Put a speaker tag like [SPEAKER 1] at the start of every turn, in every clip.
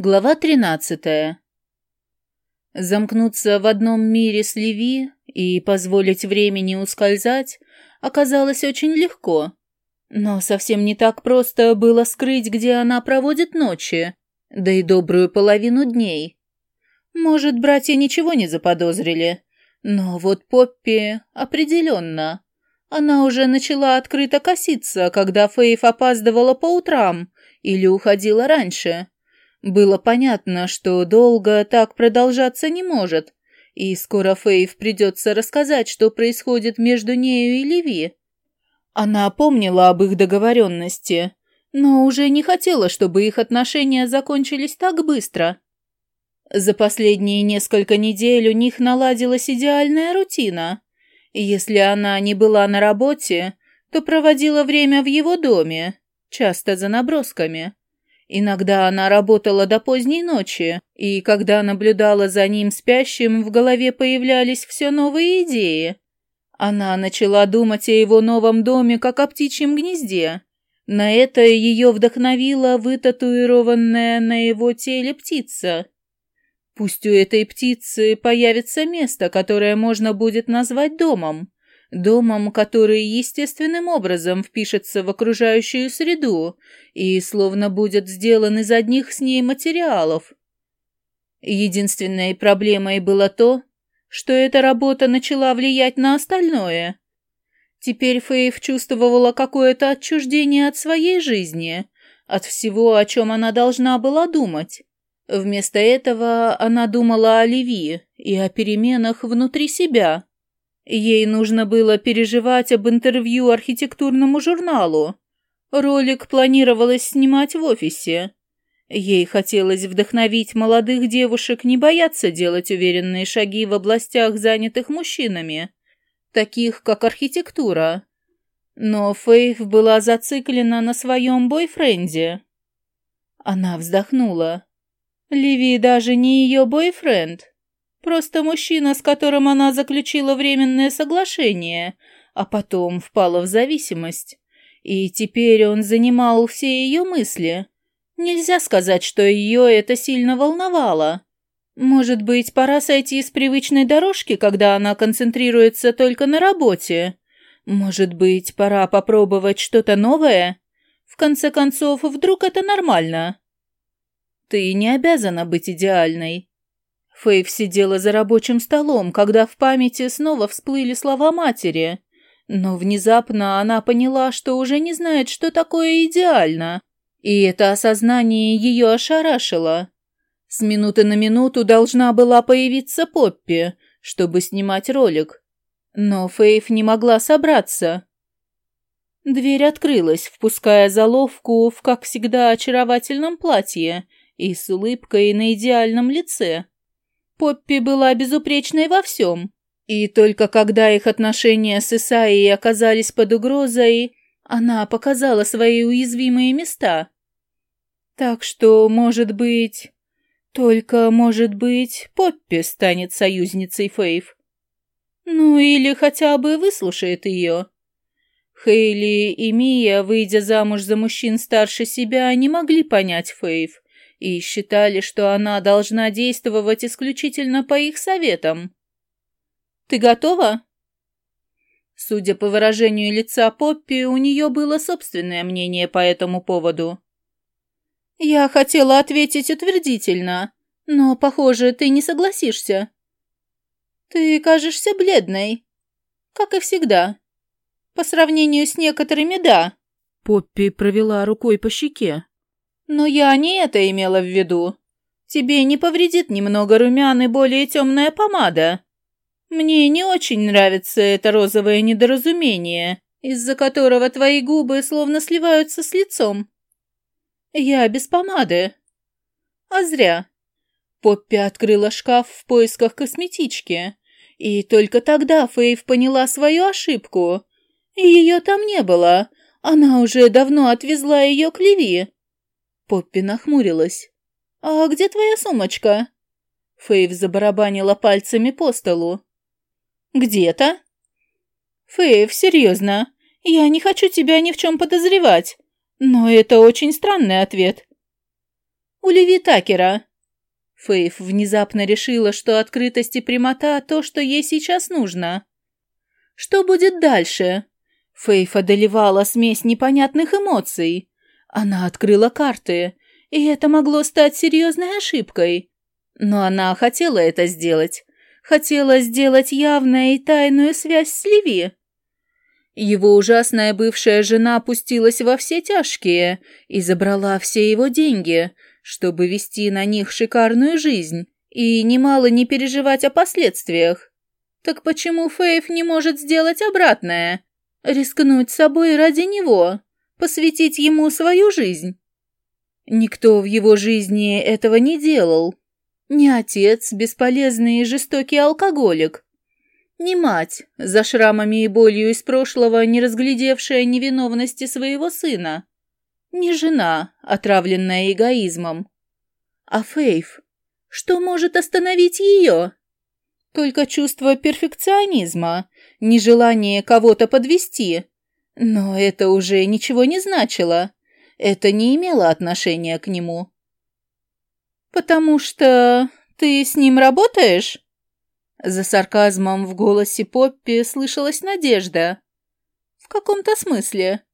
[SPEAKER 1] Глава 13. Замкнуться в одном мире с Леви и позволить времени ускользать оказалось очень легко. Но совсем не так просто было скрыть, где она проводит ночи, да и добрую половину дней. Может, братья ничего не заподозрили, но вот Поппи определенно. Она уже начала открыто коситься, когда Фейф опаздывала по утрам или уходила раньше. Было понятно, что долго так продолжаться не может, и скоро Фейв придется рассказать, что происходит между нею и Леви. Она помнила об их договоренности, но уже не хотела, чтобы их отношения закончились так быстро. За последние несколько недель у них наладилась идеальная рутина. Если она не была на работе, то проводила время в его доме, часто за набросками. Иногда она работала до поздней ночи, и когда наблюдала за ним спящим, в голове появлялись все новые идеи. Она начала думать о его новом доме, как о птичьем гнезде. На это ее вдохновила вытатуированная на его теле птица. Пусть у этой птицы появится место, которое можно будет назвать домом. Домом, который естественным образом впишется в окружающую среду и словно будет сделан из одних с ней материалов. Единственной проблемой было то, что эта работа начала влиять на остальное. Теперь Фейв чувствовала какое-то отчуждение от своей жизни, от всего, о чем она должна была думать. Вместо этого она думала о Леви и о переменах внутри себя. Ей нужно было переживать об интервью архитектурному журналу. Ролик планировалось снимать в офисе. Ей хотелось вдохновить молодых девушек не бояться делать уверенные шаги в областях, занятых мужчинами, таких как архитектура. Но Фейв была зациклена на своем бойфренде. Она вздохнула. Ливи даже не ее бойфренд. Просто мужчина, с которым она заключила временное соглашение, а потом впала в зависимость. И теперь он занимал все ее мысли. Нельзя сказать, что ее это сильно волновало. Может быть, пора сойти с привычной дорожки, когда она концентрируется только на работе? Может быть, пора попробовать что-то новое? В конце концов, вдруг это нормально? Ты не обязана быть идеальной. Фейв сидела за рабочим столом, когда в памяти снова всплыли слова матери. Но внезапно она поняла, что уже не знает, что такое идеально. И это осознание ее ошарашило. С минуты на минуту должна была появиться Поппи, чтобы снимать ролик. Но Фейв не могла собраться. Дверь открылась, впуская заловку в, как всегда, очаровательном платье и с улыбкой на идеальном лице. Поппи была безупречной во всем. И только когда их отношения с Исаией оказались под угрозой, она показала свои уязвимые места. Так что, может быть... Только, может быть, Поппи станет союзницей Фейв. Ну или хотя бы выслушает ее. Хейли и Мия, выйдя замуж за мужчин старше себя, не могли понять Фейв и считали, что она должна действовать исключительно по их советам. «Ты готова?» Судя по выражению лица Поппи, у нее было собственное мнение по этому поводу. «Я хотела ответить утвердительно, но, похоже, ты не согласишься. Ты кажешься бледной, как и всегда. По сравнению с некоторыми, да».
[SPEAKER 2] Поппи провела рукой по щеке.
[SPEAKER 1] Но я не это имела в виду. Тебе не повредит немного румян и более темная помада. Мне не очень нравится это розовое недоразумение, из-за которого твои губы словно сливаются с лицом. Я без помады. А зря. Поппи открыла шкаф в поисках косметички. И только тогда Фейв поняла свою ошибку. Ее там не было. Она уже давно отвезла ее к Леви. Поппи нахмурилась. «А где твоя сумочка?» Фейв забарабанила пальцами по столу. «Где-то?» «Фейв, серьезно, я не хочу тебя ни в чем подозревать, но это очень странный ответ». У Леви Такера. Фейв внезапно решила, что открытость и прямота – то, что ей сейчас нужно. Что будет дальше? Фейв одолевала смесь непонятных эмоций. Она открыла карты, и это могло стать серьезной ошибкой. Но она хотела это сделать. Хотела сделать явную и тайную связь с Леви. Его ужасная бывшая жена опустилась во все тяжкие и забрала все его деньги, чтобы вести на них шикарную жизнь и немало не переживать о последствиях. Так почему Фейв не может сделать обратное? Рискнуть собой ради него, посвятить ему свою жизнь? Никто в его жизни этого не делал. Ни отец, бесполезный и жестокий алкоголик, ни мать, за шрамами и болью из прошлого, не разглядевшая невиновности своего сына. Ни жена, отравленная эгоизмом. А Фейв? Что может остановить ее? Только чувство перфекционизма, нежелание кого-то подвести. Но это уже ничего не значило. Это не имело отношения к нему. «Потому что ты с ним работаешь?» За сарказмом в голосе Поппи слышалась надежда. В каком-то смысле.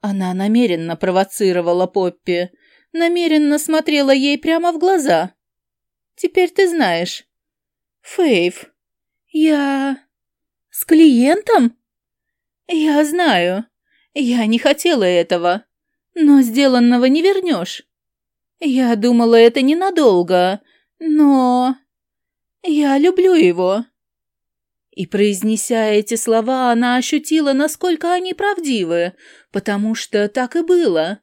[SPEAKER 1] Она намеренно провоцировала Поппи, намеренно смотрела ей прямо в глаза. Теперь ты знаешь. Фейв, я... С клиентом? Я знаю. Я не хотела этого. Но сделанного не вернешь. Я думала, это ненадолго, но... «Я люблю его». И, произнеся эти слова, она ощутила, насколько они правдивы, потому что так и было.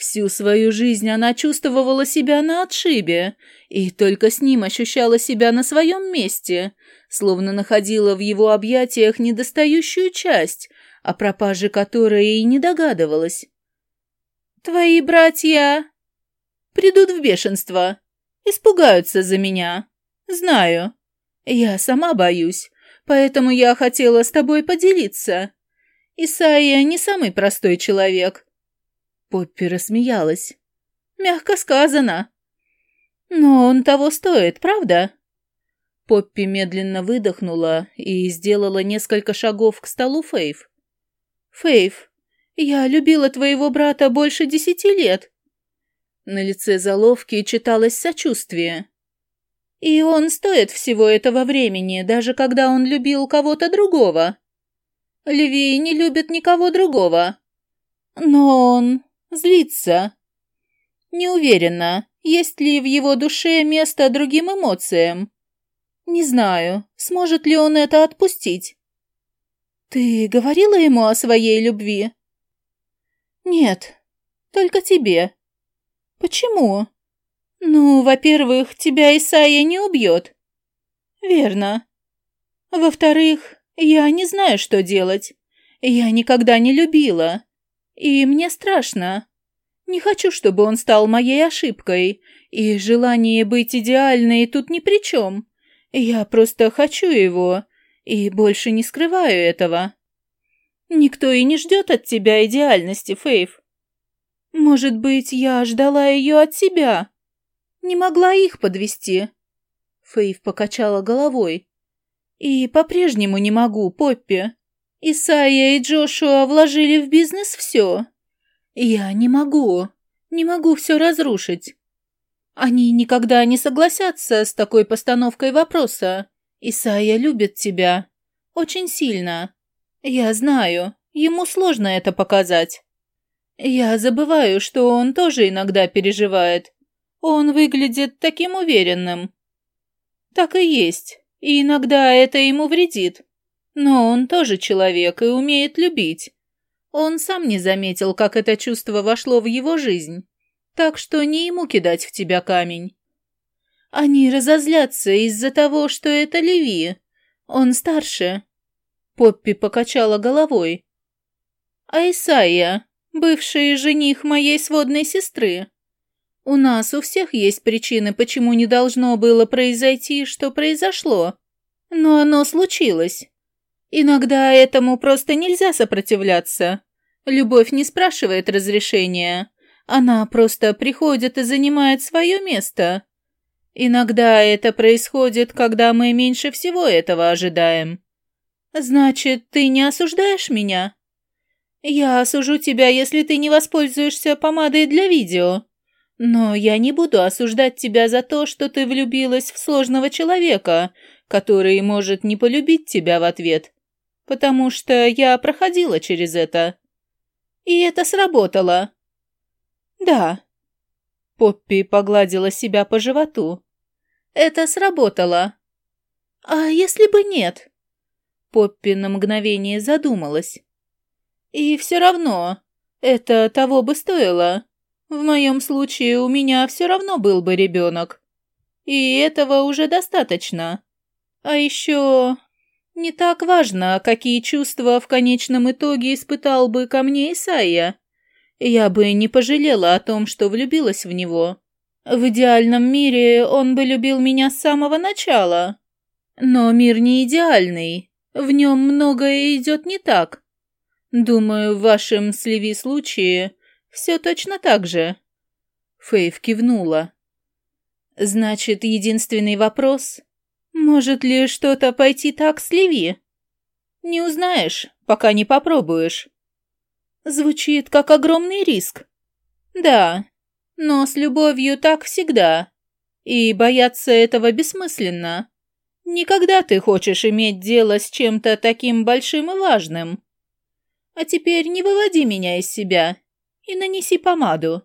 [SPEAKER 1] Всю свою жизнь она чувствовала себя на отшибе, и только с ним ощущала себя на своем месте, словно находила в его объятиях недостающую часть, о пропаже которой и не догадывалась. «Твои братья придут в бешенство, испугаются за меня», «Знаю. Я сама боюсь, поэтому я хотела с тобой поделиться. Исайя не самый простой человек». Поппи рассмеялась. «Мягко сказано. Но он того стоит, правда?» Поппи медленно выдохнула и сделала несколько шагов к столу Фейв. «Фейв, я любила твоего брата больше десяти лет». На лице заловки читалось сочувствие. И он стоит всего этого времени, даже когда он любил кого-то другого. Леви не любит никого другого. Но он злится. Не уверена, есть ли в его душе место другим эмоциям. Не знаю, сможет ли он это отпустить. Ты говорила ему о своей любви? Нет, только тебе. Почему? «Ну, во-первых, тебя Исайя не убьет». «Верно. Во-вторых, я не знаю, что делать. Я никогда не любила. И мне страшно. Не хочу, чтобы он стал моей ошибкой. И желание быть идеальной тут ни при чем. Я просто хочу его. И больше не скрываю этого. Никто и не ждет от тебя идеальности, Фейв. Может быть, я ждала ее от себя?» Не могла их подвести. Фейв покачала головой. И по-прежнему не могу, Поппи. Исайя и Джошуа вложили в бизнес все. Я не могу. Не могу все разрушить. Они никогда не согласятся с такой постановкой вопроса. Исайя любит тебя. Очень сильно. Я знаю, ему сложно это показать. Я забываю, что он тоже иногда переживает. Он выглядит таким уверенным. Так и есть, и иногда это ему вредит. Но он тоже человек и умеет любить. Он сам не заметил, как это чувство вошло в его жизнь. Так что не ему кидать в тебя камень. Они разозлятся из-за того, что это Леви. Он старше. Поппи покачала головой. А Исайя, бывший жених моей сводной сестры, у нас у всех есть причины, почему не должно было произойти, что произошло. Но оно случилось. Иногда этому просто нельзя сопротивляться. Любовь не спрашивает разрешения. Она просто приходит и занимает свое место. Иногда это происходит, когда мы меньше всего этого ожидаем. Значит, ты не осуждаешь меня? Я осужу тебя, если ты не воспользуешься помадой для видео. Но я не буду осуждать тебя за то, что ты влюбилась в сложного человека, который может не полюбить тебя в ответ, потому что я проходила через это. И это сработало. Да. Поппи погладила себя по животу. Это сработало. А если бы нет? Поппи на мгновение задумалась. И все равно, это того бы стоило. В моем случае у меня все равно был бы ребенок. И этого уже достаточно. А еще не так важно, какие чувства в конечном итоге испытал бы ко мне Исайя. Я бы не пожалела о том, что влюбилась в него. В идеальном мире он бы любил меня с самого начала. Но мир не идеальный. В нем многое идет не так. Думаю, в вашем сливи случае все точно так же. Фейв кивнула. Значит, единственный вопрос может ли что-то пойти так с Леви? Не узнаешь, пока не попробуешь. Звучит как огромный риск. Да, но с любовью так всегда. И бояться этого бессмысленно. Никогда ты хочешь иметь дело с чем-то таким большим и важным. А теперь не выводи меня из себя и нанеси помаду.